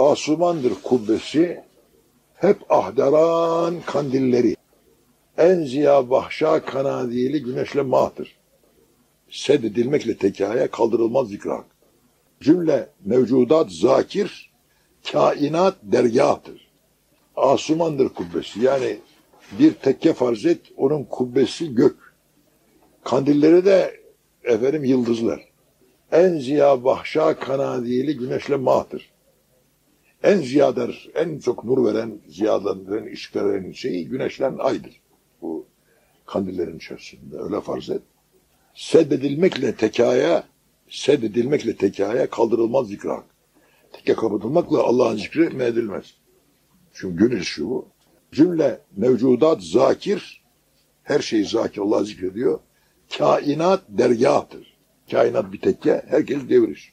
Asumandır kubbesi, hep ahderan kandilleri. En ziya bahşa kanadili güneşle mahtır. Seddedilmekle tekaya kaldırılmaz zikrak. Cümle mevcudat zakir, kainat dergahtır. Asumandır kubbesi. Yani bir tekke farz et, onun kubbesi gök. Kandilleri de efendim yıldızlar. En ziya bahşa kanadili güneşle mahtır. En ziyadır, en çok nur veren, ziyadan ışık veren şeyi güneşlen aydır. Bu kandillerin içerisinde öyle farz et. Seddedilmekle tekaya, seddedilmekle tekaya kaldırılmaz zikrak. Tekke kapatılmakla Allah'ın zikri mehedilmez. Çünkü gönül şu bu. Cümle mevcudat zakir, her şey zakir Allah zikrediyor. Kainat dergahtır. Kainat bir tekke, herkes devriş.